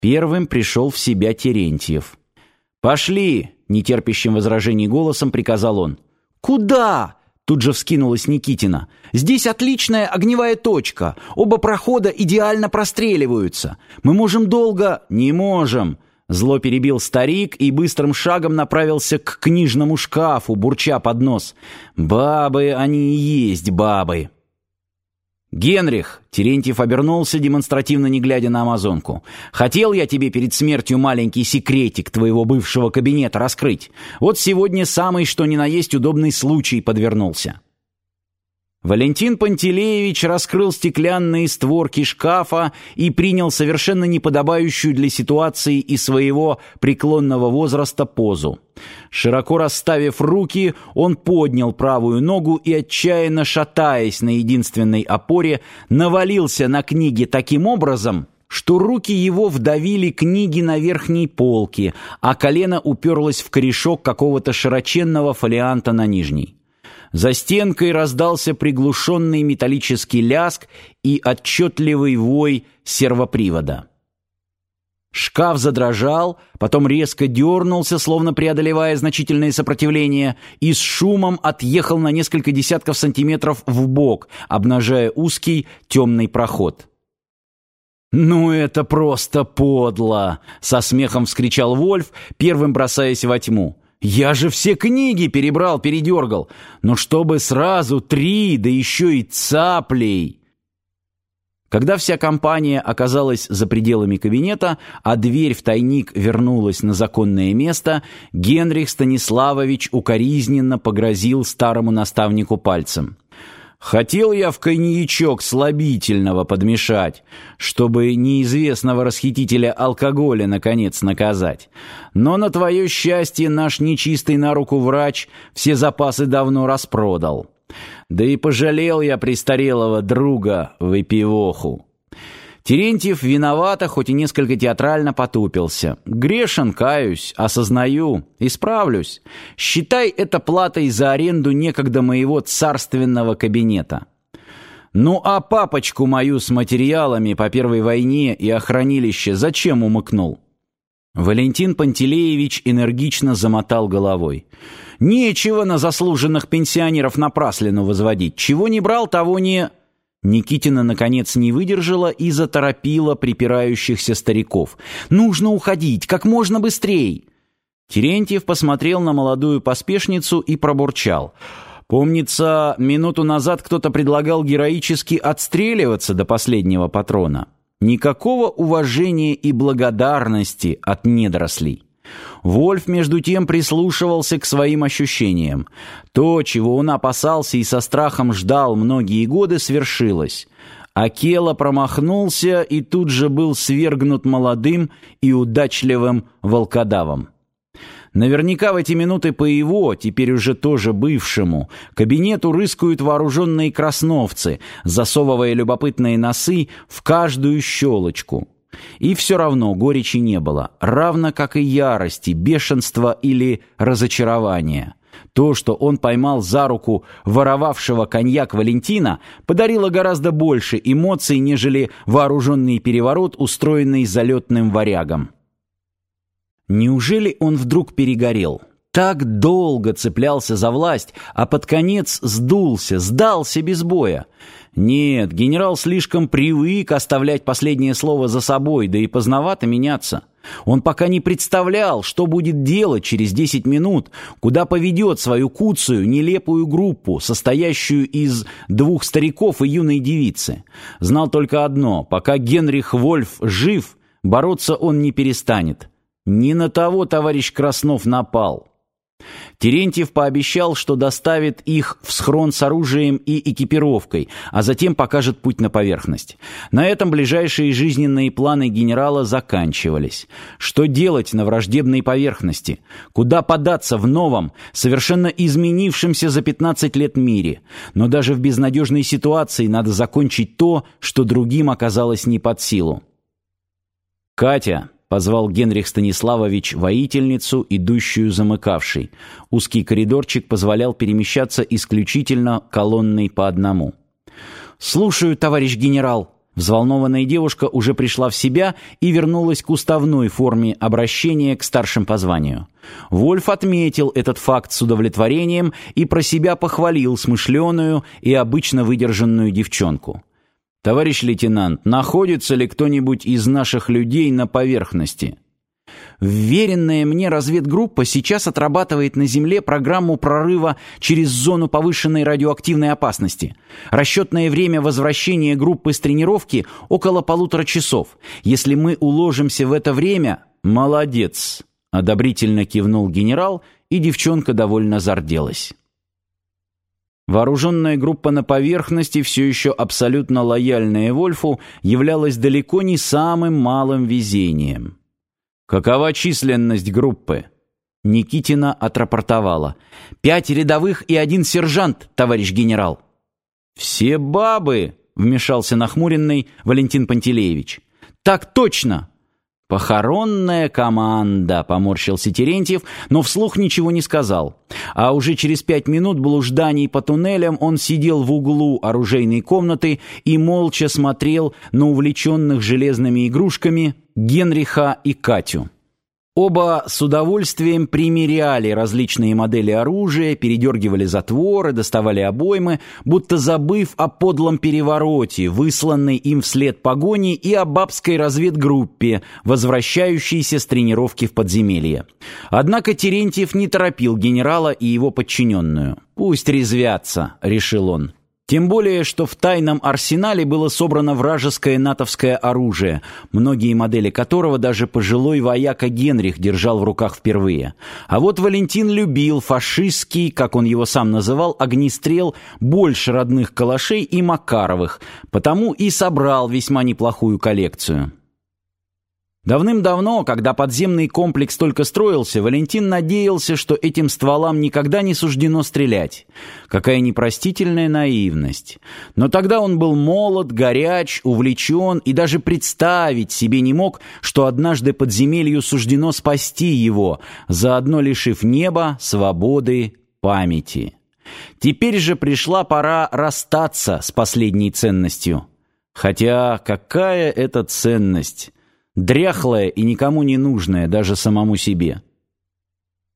Первым пришел в себя Терентьев. «Пошли!» — нетерпящим возражений голосом приказал он. «Куда?» — тут же вскинулась Никитина. «Здесь отличная огневая точка. Оба прохода идеально простреливаются. Мы можем долго...» «Не можем!» Зло перебил старик и быстрым шагом направился к книжному шкафу, бурча под нос. «Бабы, они и есть бабы!» «Генрих!» — Терентьев обернулся, демонстративно не глядя на амазонку. «Хотел я тебе перед смертью маленький секретик твоего бывшего кабинета раскрыть. Вот сегодня самый что ни на есть удобный случай подвернулся». Валентин Пантелеевич раскрыл стеклянные створки шкафа и принял совершенно неподобающую для ситуации и своего преклонного возраста позу. Широко расставив руки, он поднял правую ногу и, отчаянно шатаясь на единственной опоре, навалился на книги таким образом, что руки его вдавили книги на верхней полке, а колено уперлось в корешок какого-то широченного фолианта на нижней. За стенкой раздался приглушенный металлический ляск и отчетливый вой сервопривода. Шкаф задрожал, потом резко дернулся, словно преодолевая значительное сопротивление, и с шумом отъехал на несколько десятков сантиметров в бок, обнажая узкий темный проход. «Ну это просто подло!» — со смехом вскричал Вольф, первым бросаясь во тьму. Я же все книги перебрал, передергал. Но чтобы сразу три, да еще и цаплей. Когда вся компания оказалась за пределами кабинета, а дверь в тайник вернулась на законное место, Генрих Станиславович укоризненно погрозил старому наставнику пальцем. Хотел я в коньячок слабительного подмешать, чтобы неизвестного расхитителя алкоголя наконец наказать. Но на твое счастье наш нечистый на руку врач все запасы давно распродал. Да и пожалел я престарелого друга выпивоху. Терентьев виновато, хоть и несколько театрально потупился. Грешен, каюсь, осознаю, исправлюсь. Считай это платой за аренду некогда моего царственного кабинета. Ну а папочку мою с материалами по Первой войне и о хранилище зачем умыкнул? Валентин Пантелеевич энергично замотал головой. Нечего на заслуженных пенсионеров напраслину возводить. Чего не брал, того не... Никитина, наконец, не выдержала и заторопила припирающихся стариков. «Нужно уходить, как можно быстрее!» Терентьев посмотрел на молодую поспешницу и пробурчал. «Помнится, минуту назад кто-то предлагал героически отстреливаться до последнего патрона. Никакого уважения и благодарности от недорослей». Вольф, между тем, прислушивался к своим ощущениям. То, чего он опасался и со страхом ждал многие годы, свершилось. Акела промахнулся и тут же был свергнут молодым и удачливым волкодавом. Наверняка в эти минуты по его, теперь уже тоже бывшему, кабинету рыскают вооруженные красновцы, засовывая любопытные носы в каждую щелочку. И все равно горечи не было, равно как и ярости, бешенства или разочарования. То, что он поймал за руку воровавшего коньяк Валентина, подарило гораздо больше эмоций, нежели вооруженный переворот, устроенный залетным варягом. Неужели он вдруг перегорел? Так долго цеплялся за власть, а под конец сдулся, сдался без боя. Нет, генерал слишком привык оставлять последнее слово за собой, да и поздновато меняться. Он пока не представлял, что будет делать через 10 минут, куда поведет свою куцую, нелепую группу, состоящую из двух стариков и юной девицы. Знал только одно, пока Генрих Вольф жив, бороться он не перестанет. Не на того товарищ Краснов напал. Терентьев пообещал, что доставит их в схрон с оружием и экипировкой, а затем покажет путь на поверхность. На этом ближайшие жизненные планы генерала заканчивались. Что делать на враждебной поверхности? Куда податься в новом, совершенно изменившемся за 15 лет мире? Но даже в безнадежной ситуации надо закончить то, что другим оказалось не под силу. «Катя», позвал Генрих Станиславович воительницу, идущую замыкавшей. Узкий коридорчик позволял перемещаться исключительно колонной по одному. «Слушаю, товарищ генерал!» Взволнованная девушка уже пришла в себя и вернулась к уставной форме обращения к старшим по званию. Вольф отметил этот факт с удовлетворением и про себя похвалил смышленую и обычно выдержанную девчонку. «Товарищ лейтенант, находится ли кто-нибудь из наших людей на поверхности?» Вверенная мне разведгруппа сейчас отрабатывает на Земле программу прорыва через зону повышенной радиоактивной опасности. Расчетное время возвращения группы с тренировки около полутора часов. Если мы уложимся в это время... Молодец! Одобрительно кивнул генерал, и девчонка довольно зарделась. Вооруженная группа на поверхности, все еще абсолютно лояльная Вольфу, являлась далеко не самым малым везением. «Какова численность группы?» Никитина отрапортовала. «Пять рядовых и один сержант, товарищ генерал». «Все бабы!» — вмешался нахмуренный Валентин Пантелеевич. «Так точно!» «Похоронная команда», — поморщился Терентьев, но вслух ничего не сказал. А уже через пять минут блужданий по туннелям он сидел в углу оружейной комнаты и молча смотрел на увлеченных железными игрушками Генриха и Катю. Оба с удовольствием примеряли различные модели оружия, передергивали затворы, доставали обоймы, будто забыв о подлом перевороте, высланной им вслед погони и о бабской разведгруппе, возвращающейся с тренировки в подземелье. Однако Терентьев не торопил генерала и его подчиненную. «Пусть резвятся», — решил он. Тем более, что в тайном арсенале было собрано вражеское натовское оружие, многие модели которого даже пожилой вояка Генрих держал в руках впервые. А вот Валентин любил фашистский, как он его сам называл, огнестрел больше родных калашей и Макаровых, потому и собрал весьма неплохую коллекцию. Давным-давно, когда подземный комплекс только строился, Валентин надеялся, что этим стволам никогда не суждено стрелять. Какая непростительная наивность. Но тогда он был молод, горяч, увлечен и даже представить себе не мог, что однажды подземелью суждено спасти его, заодно лишив неба, свободы, памяти. Теперь же пришла пора расстаться с последней ценностью. Хотя какая это ценность? Дряхлая и никому не нужная, даже самому себе.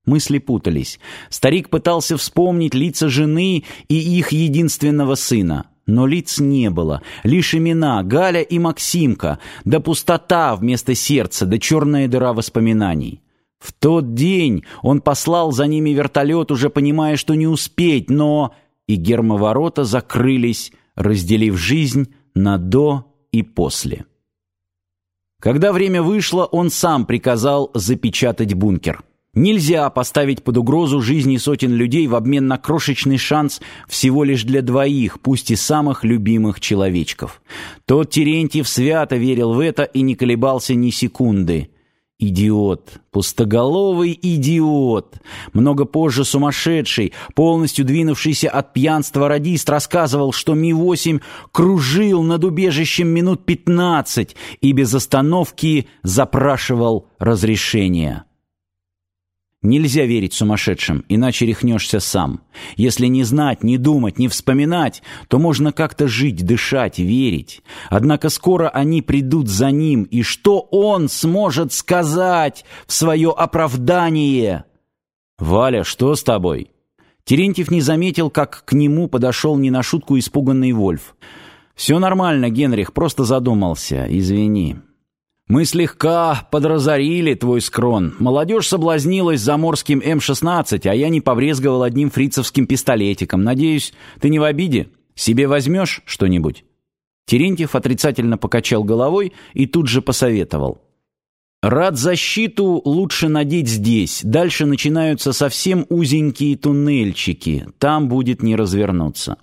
Мысли путались. Старик пытался вспомнить лица жены и их единственного сына. Но лиц не было, лишь имена Галя и Максимка, да пустота вместо сердца, да черная дыра воспоминаний. В тот день он послал за ними вертолет, уже понимая, что не успеть, но... И гермоворота закрылись, разделив жизнь на «до» и «после». Когда время вышло, он сам приказал запечатать бункер. Нельзя поставить под угрозу жизни сотен людей в обмен на крошечный шанс всего лишь для двоих, пусть и самых любимых человечков. Тот Терентьев свято верил в это и не колебался ни секунды. Идиот, пустоголовый идиот. Много позже сумасшедший, полностью двинувшийся от пьянства радист рассказывал, что Ми-8 кружил над убежищем минут пятнадцать и без остановки запрашивал разрешения. Нельзя верить сумасшедшим, иначе рехнешься сам. Если не знать, не думать, не вспоминать, то можно как-то жить, дышать, верить. Однако скоро они придут за ним, и что он сможет сказать в свое оправдание? «Валя, что с тобой?» Терентьев не заметил, как к нему подошел не на шутку испуганный Вольф. «Все нормально, Генрих, просто задумался. Извини». Мы слегка подразорили твой скрон. Молодежь соблазнилась заморским М-16, а я не побрезговал одним фрицевским пистолетиком. Надеюсь, ты не в обиде? Себе возьмешь что-нибудь?» Терентьев отрицательно покачал головой и тут же посоветовал. «Рад защиту лучше надеть здесь. Дальше начинаются совсем узенькие туннельчики. Там будет не развернуться».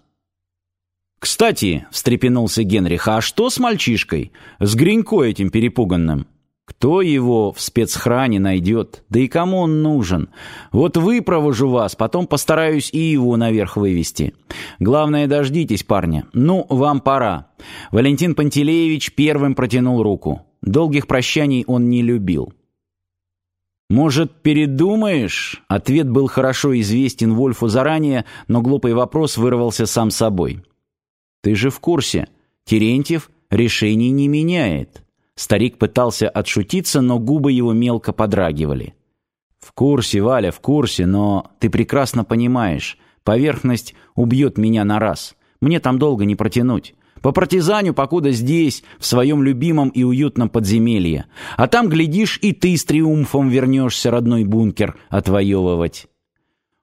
«Кстати», — встрепенулся Генрих, — «а что с мальчишкой? С Гринько этим перепуганным?» «Кто его в спецхране найдет? Да и кому он нужен? Вот выпровожу вас, потом постараюсь и его наверх вывести. Главное, дождитесь, парня. Ну, вам пора». Валентин Пантелеевич первым протянул руку. Долгих прощаний он не любил. «Может, передумаешь?» Ответ был хорошо известен Вольфу заранее, но глупый вопрос вырвался сам собой. Ты же в курсе. Терентьев решений не меняет». Старик пытался отшутиться, но губы его мелко подрагивали. «В курсе, Валя, в курсе, но ты прекрасно понимаешь, поверхность убьет меня на раз. Мне там долго не протянуть. По партизаню, покуда здесь, в своем любимом и уютном подземелье. А там, глядишь, и ты с триумфом вернешься родной бункер отвоевывать».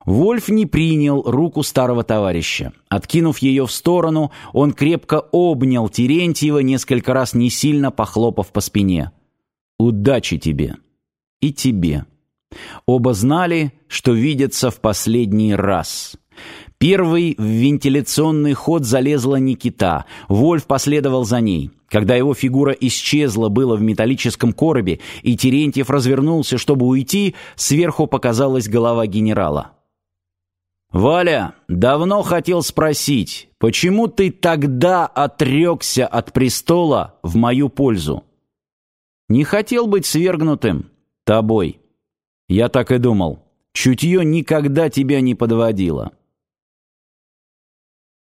Вольф не принял руку старого товарища. Откинув ее в сторону, он крепко обнял Терентьева, несколько раз не сильно похлопав по спине. «Удачи тебе!» «И тебе!» Оба знали, что видятся в последний раз. Первый в вентиляционный ход залезла Никита. Вольф последовал за ней. Когда его фигура исчезла было в металлическом коробе, и Терентьев развернулся, чтобы уйти, сверху показалась голова генерала. «Валя, давно хотел спросить, почему ты тогда отрекся от престола в мою пользу?» «Не хотел быть свергнутым тобой». «Я так и думал. Чутье никогда тебя не подводило».